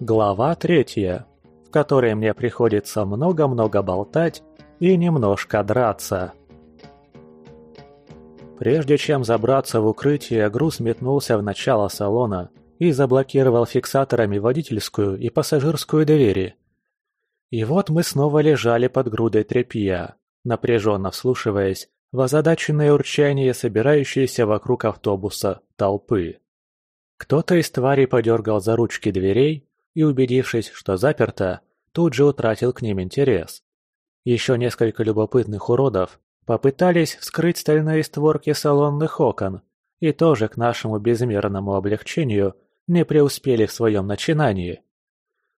Глава третья, в которой мне приходится много-много болтать и немножко драться. Прежде чем забраться в укрытие, груз метнулся в начало салона и заблокировал фиксаторами водительскую и пассажирскую двери. И вот мы снова лежали под грудой тряпья, напряженно вслушиваясь в озадаченное урчание собирающейся вокруг автобуса толпы. Кто-то из тварей подергал за ручки дверей и, убедившись, что заперто, тут же утратил к ним интерес. Еще несколько любопытных уродов попытались вскрыть стальные створки салонных окон и тоже к нашему безмерному облегчению не преуспели в своем начинании.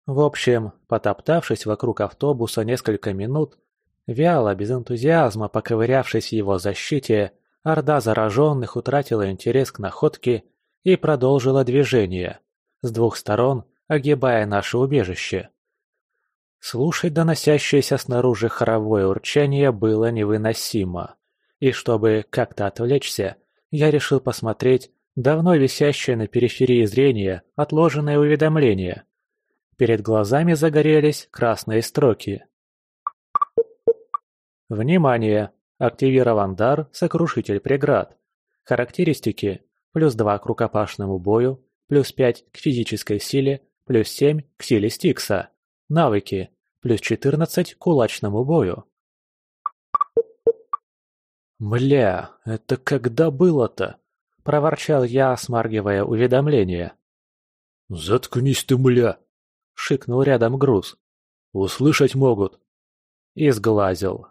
В общем, потоптавшись вокруг автобуса несколько минут, Вяло, без энтузиазма поковырявшись в его защите, орда зараженных утратила интерес к находке и продолжила движение, с двух сторон огибая наше убежище. Слушать доносящееся снаружи хоровое урчание было невыносимо, и чтобы как-то отвлечься, я решил посмотреть давно висящее на периферии зрения отложенное уведомление. Перед глазами загорелись красные строки. Внимание! Активирован дар «Сокрушитель преград». Характеристики. Плюс 2 к рукопашному бою, плюс 5 к физической силе, плюс 7 к силе Стикса. Навыки. Плюс 14 к кулачному бою. «Мля, это когда было-то?» – проворчал я, смаргивая уведомление. «Заткнись ты, мля!» – шикнул рядом груз. «Услышать могут». И сглазил.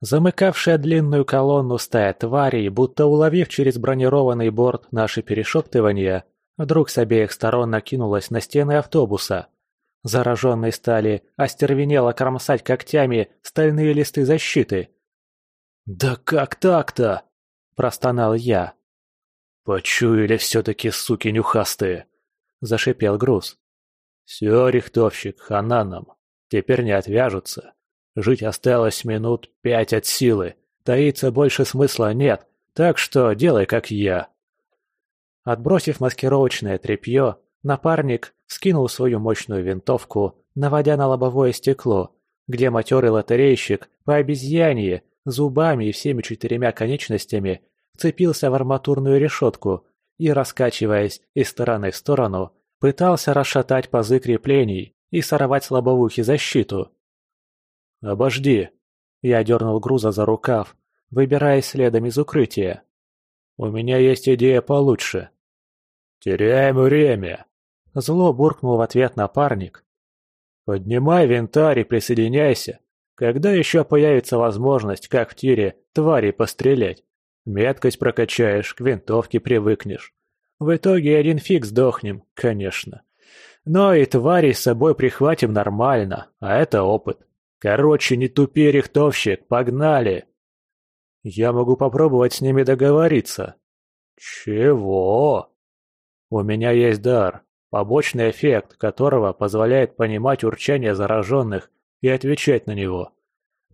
Замыкавшая длинную колонну стая тварей, будто уловив через бронированный борт наши перешептывания, вдруг с обеих сторон накинулась на стены автобуса. Зараженные стали остервенело кромсать когтями стальные листы защиты. «Да как так-то?» – простонал я. «Почуяли все-таки, суки нюхастые!» – зашипел груз. «Все, рихтовщик, хана нам. Теперь не отвяжутся. Жить осталось минут пять от силы. Таиться больше смысла нет, так что делай как я. Отбросив маскировочное тряпье, напарник скинул свою мощную винтовку, наводя на лобовое стекло, где матерый лотерейщик по обезьянье, зубами и всеми четырьмя конечностями вцепился в арматурную решетку и, раскачиваясь из стороны в сторону, пытался расшатать пазы креплений и сорвать с лобовухи защиту. «Обожди!» Я дернул груза за рукав, выбираясь следом из укрытия. «У меня есть идея получше». «Теряем время!» Зло буркнул в ответ напарник. «Поднимай винтарь и присоединяйся. Когда еще появится возможность, как в тире, твари пострелять? Меткость прокачаешь, к винтовке привыкнешь. В итоге один фиг сдохнем, конечно. Но и твари с собой прихватим нормально, а это опыт. Короче, не тупи, рихтовщик, погнали!» «Я могу попробовать с ними договориться». «Чего?» «У меня есть дар, побочный эффект которого позволяет понимать урчание зараженных и отвечать на него.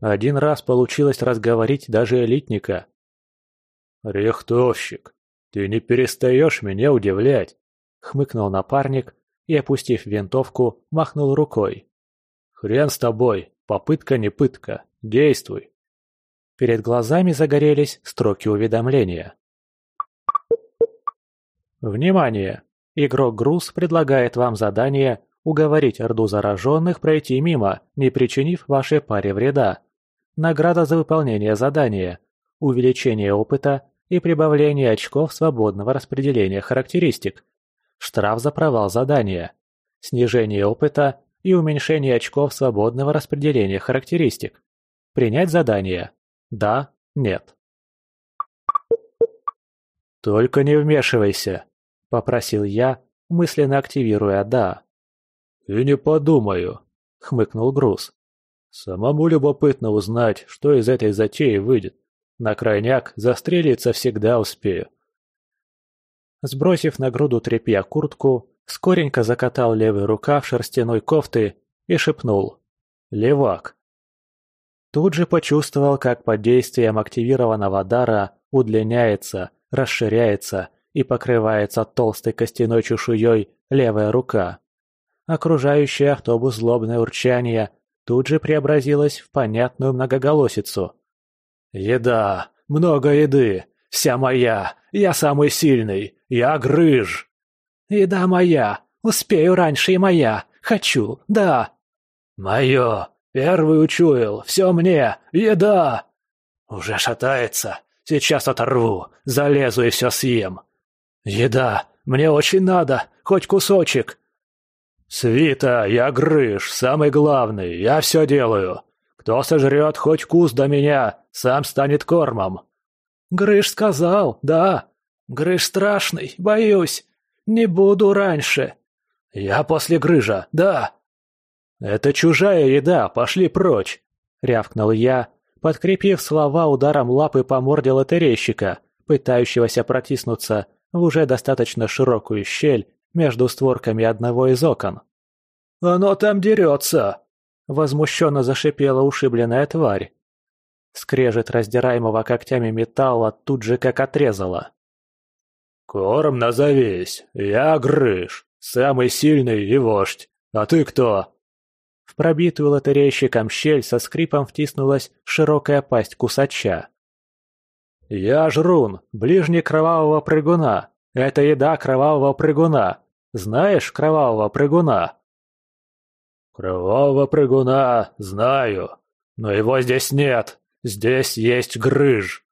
Один раз получилось разговорить даже элитника». «Рихтовщик, ты не перестаешь меня удивлять!» — хмыкнул напарник и, опустив винтовку, махнул рукой. «Хрен с тобой, Попытка не пытка. Действуй. Перед глазами загорелись строки уведомления. Внимание! Игрок Груз предлагает вам задание уговорить Орду зараженных пройти мимо, не причинив вашей паре вреда. Награда за выполнение задания, увеличение опыта и прибавление очков свободного распределения характеристик. Штраф за провал задания. Снижение опыта и уменьшение очков свободного распределения характеристик. Принять задание? Да, нет. «Только не вмешивайся», — попросил я, мысленно активируя «да». «И не подумаю», — хмыкнул Груз. «Самому любопытно узнать, что из этой затеи выйдет. На крайняк застрелиться всегда успею». Сбросив на груду тряпья куртку, скоренько закатал левый рукав шерстяной кофты и шепнул «Левак». Тут же почувствовал, как под действием активированного дара удлиняется, расширяется и покрывается толстой костяной чешуей левая рука. окружающее автобус злобное урчание тут же преобразилось в понятную многоголосицу. «Еда! Много еды! Вся моя! Я самый сильный! Я грыж!» «Еда моя! Успею раньше и моя! Хочу! Да!» «Мое! Первый учуял! Все мне! Еда!» «Уже шатается! Сейчас оторву! Залезу и все съем!» «Еда! Мне очень надо! Хоть кусочек!» «Свита, я грыж, самый главный, я все делаю. Кто сожрет хоть кус до меня, сам станет кормом». «Грыж сказал, да. Грыж страшный, боюсь. Не буду раньше». «Я после грыжа, да». «Это чужая еда, пошли прочь», — рявкнул я, подкрепив слова ударом лапы по морде лотерейщика, пытающегося протиснуться в уже достаточно широкую щель между створками одного из окон. «Оно там дерется!» — возмущенно зашипела ушибленная тварь. Скрежет раздираемого когтями металла тут же как отрезало. «Корм назовись, я Грыш, самый сильный и вождь. А ты кто?» В пробитую лотерейщиком щель со скрипом втиснулась широкая пасть кусача. «Я Жрун, ближний кровавого прыгуна. Это еда кровавого прыгуна. Знаешь кровавого прыгуна?» «Кровавого прыгуна знаю, но его здесь нет. Здесь есть грыж».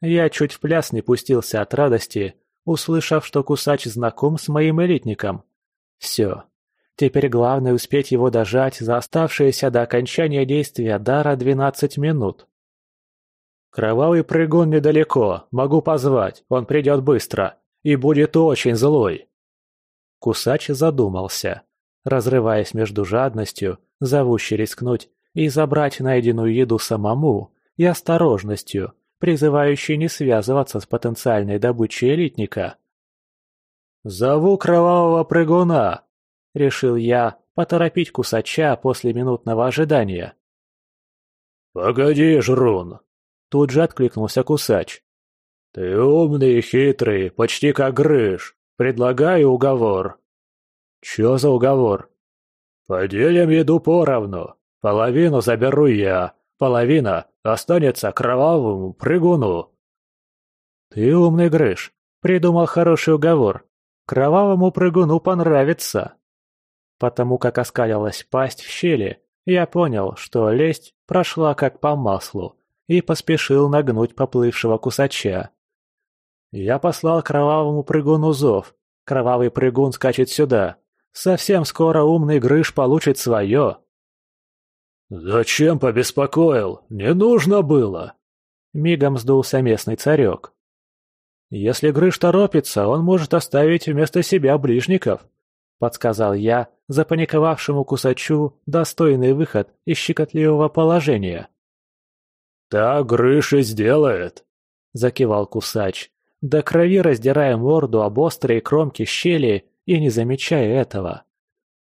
Я чуть в пляс не пустился от радости, услышав, что кусач знаком с моим элитником. Все. Теперь главное успеть его дожать за оставшиеся до окончания действия дара 12 минут. «Кровавый прыгун недалеко, могу позвать, он придет быстро и будет очень злой». Кусач задумался, разрываясь между жадностью, зовущей рискнуть, и забрать найденную еду самому, и осторожностью, призывающей не связываться с потенциальной добычей элитника. «Зову кровавого прыгуна!» — решил я поторопить кусача после минутного ожидания. «Погоди, Жрун!» — тут же откликнулся кусач. «Ты умный и хитрый, почти как Грыж. Предлагаю уговор». «Чё за уговор?» «Поделим еду поровну. Половину заберу я, половина останется кровавому прыгуну». «Ты умный, Грыж. Придумал хороший уговор. Кровавому прыгуну понравится». Потому как оскалилась пасть в щели, я понял, что лесть прошла как по маслу, и поспешил нагнуть поплывшего кусача. Я послал кровавому прыгуну зов. Кровавый прыгун скачет сюда. Совсем скоро умный Грыж получит свое. «Зачем побеспокоил? Не нужно было!» Мигом сдулся местный царек. «Если Грыж торопится, он может оставить вместо себя ближников», — подсказал я запаниковавшему кусачу достойный выход из щекотливого положения. «Так Грыж и сделает», — закивал кусач, до крови раздирая морду об острые кромки щели и не замечая этого.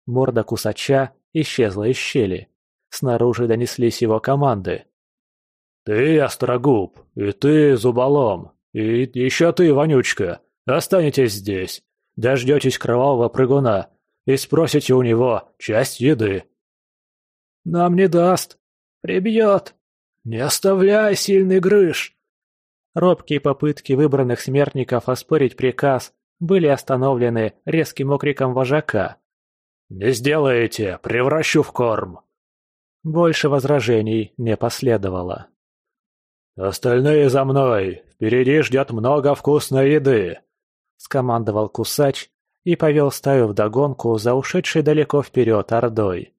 Морда кусача исчезла из щели. Снаружи донеслись его команды. «Ты, Острогуб, и ты, Зуболом, и еще ты, Вонючка, останетесь здесь, дождетесь кровавого прыгуна и спросите у него часть еды». «Нам не даст. Прибьет. Не оставляй, сильный грыж!» Робкие попытки выбранных смертников оспорить приказ были остановлены резким окриком вожака. «Не сделаете, превращу в корм!» Больше возражений не последовало. «Остальные за мной! Впереди ждет много вкусной еды!» — скомандовал Кусач и повел стаю вдогонку за ушедшей далеко вперед ордой.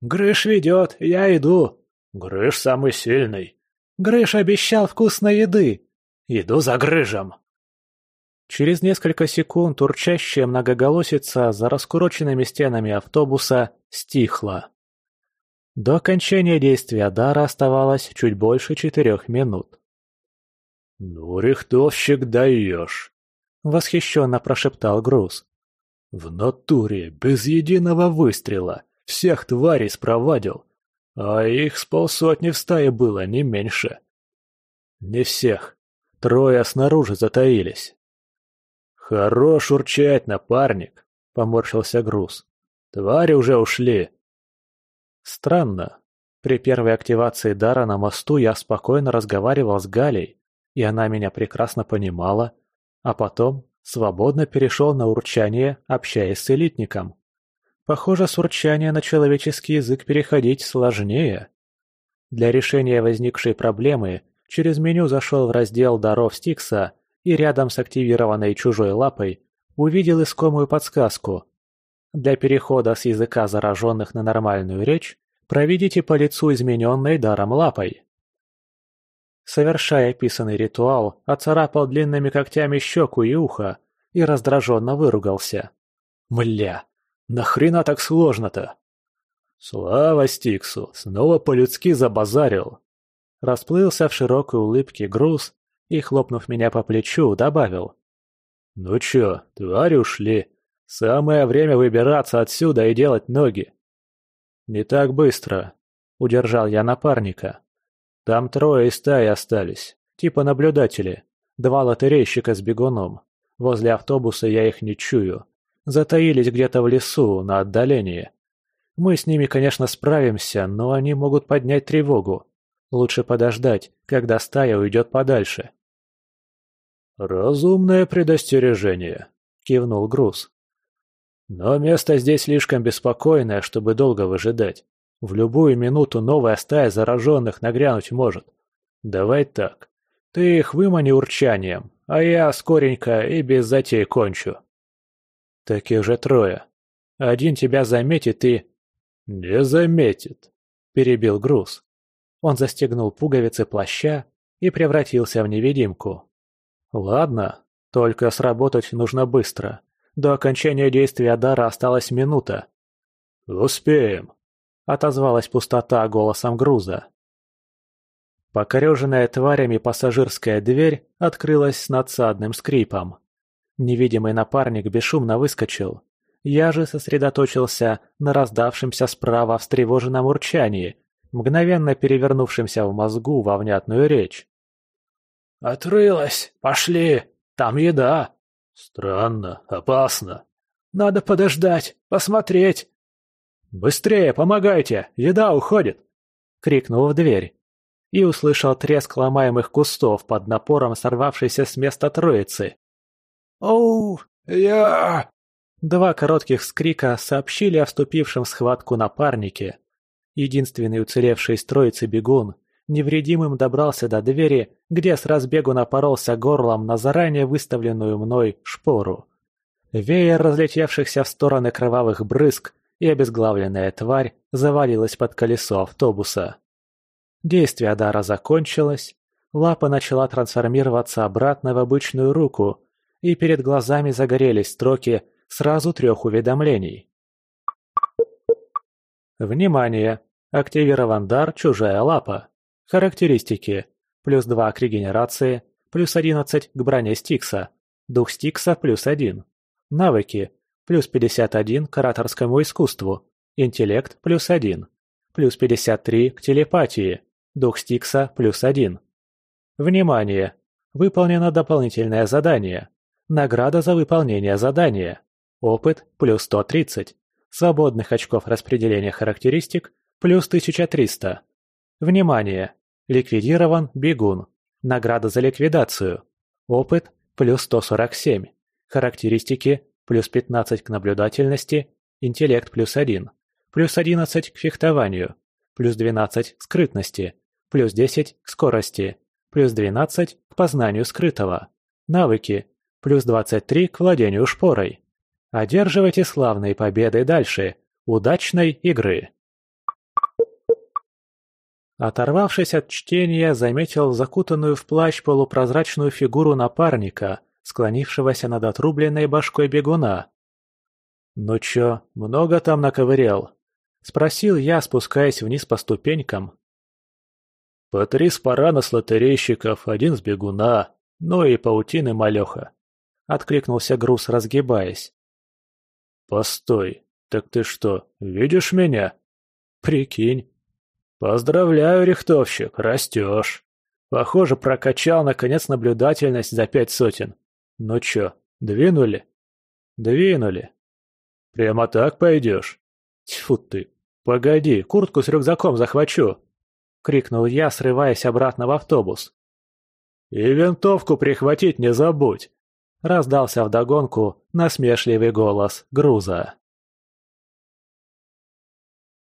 «Грыш ведет, я иду!» «Грыш самый сильный!» Грыш обещал вкусной еды. Иду за Грыжем. Через несколько секунд урчащая многоголосица за раскуроченными стенами автобуса стихла. До окончания действия дара оставалось чуть больше четырех минут. «Ну, рихтовщик даешь!» — восхищенно прошептал Груз. «В натуре, без единого выстрела, всех тварей спровадил. А их с полсотни в стае было, не меньше. Не всех. Трое снаружи затаились. «Хорош урчать, напарник!» — поморщился Груз. твари уже ушли!» Странно. При первой активации дара на мосту я спокойно разговаривал с Галей, и она меня прекрасно понимала, а потом свободно перешел на урчание, общаясь с элитником. Похоже, с урчания на человеческий язык переходить сложнее. Для решения возникшей проблемы через меню зашел в раздел даров Стикса и рядом с активированной чужой лапой увидел искомую подсказку. Для перехода с языка зараженных на нормальную речь проведите по лицу измененной даром лапой. Совершая описанный ритуал, оцарапал длинными когтями щеку и ухо и раздраженно выругался. «Мля, нахрена так сложно-то?» «Слава Стиксу, снова по-людски забазарил!» Расплылся в широкой улыбке груз и, хлопнув меня по плечу, добавил. «Ну чё, твари ушли. Самое время выбираться отсюда и делать ноги». «Не так быстро», — удержал я напарника. Там трое из стаи остались, типа наблюдатели. Два лотерейщика с бегуном. Возле автобуса я их не чую. Затаились где-то в лесу, на отдалении. Мы с ними, конечно, справимся, но они могут поднять тревогу. Лучше подождать, когда стая уйдет подальше. «Разумное предостережение», — кивнул Груз. «Но место здесь слишком беспокойное, чтобы долго выжидать. В любую минуту новая стая зараженных нагрянуть может. Давай так. Ты их вымани урчанием, а я скоренько и без затей кончу. Таких же трое. Один тебя заметит и... Не заметит, перебил груз. Он застегнул пуговицы плаща и превратился в невидимку. Ладно, только сработать нужно быстро. До окончания действия дара осталась минута. Успеем, — отозвалась пустота голосом груза. Покореженная тварями пассажирская дверь открылась с надсадным скрипом. Невидимый напарник бесшумно выскочил. Я же сосредоточился на раздавшемся справа встревоженном урчании, мгновенно перевернувшемся в мозгу во внятную речь. «Отрылась! Пошли! Там еда!» «Странно, опасно!» «Надо подождать, посмотреть!» «Быстрее, помогайте! Еда уходит!» — крикнул в дверь. И услышал треск ломаемых кустов под напором сорвавшейся с места троицы. «Оу, я...» Два коротких скрика сообщили о вступившем в схватку напарнике. Единственный уцелевший из троицы бегун невредимым добрался до двери, где с разбегу напоролся горлом на заранее выставленную мной шпору. Веер разлетевшихся в стороны кровавых брызг и обезглавленная тварь завалилась под колесо автобуса. Действие дара закончилось, лапа начала трансформироваться обратно в обычную руку, и перед глазами загорелись строки сразу трех уведомлений. Внимание! Активирован дар «Чужая лапа». Характеристики. Плюс 2 к регенерации, плюс 11 к броне Стикса, дух Стикса плюс 1. Навыки плюс 51 к ораторскому искусству, интеллект плюс 1, плюс 53 к телепатии, дух Стикса плюс 1. Внимание! Выполнено дополнительное задание. Награда за выполнение задания. Опыт плюс 130. Свободных очков распределения характеристик плюс 1300. Внимание! Ликвидирован бегун. Награда за ликвидацию. Опыт плюс 147. Характеристики плюс 15 к наблюдательности, интеллект плюс 1, плюс 11 к фехтованию, плюс 12 к скрытности, плюс 10 к скорости, плюс 12 к познанию скрытого. Навыки, плюс 23 к владению шпорой. Одерживайте славные победы дальше. Удачной игры! Оторвавшись от чтения, заметил закутанную в плащ полупрозрачную фигуру напарника – склонившегося над отрубленной башкой бегуна. «Ну чё, много там наковырял?» — спросил я, спускаясь вниз по ступенькам. «По три спарана с лотерейщиков, один с бегуна, ну и паутины малёха», — откликнулся груз, разгибаясь. «Постой, так ты что, видишь меня?» «Прикинь». «Поздравляю, рихтовщик, растёшь. Похоже, прокачал, наконец, наблюдательность за пять сотен. «Ну чё, двинули?» «Двинули». «Прямо так пойдёшь?» Тьфу ты! Погоди, куртку с рюкзаком захвачу!» — крикнул я, срываясь обратно в автобус. «И винтовку прихватить не забудь!» — раздался вдогонку насмешливый голос груза.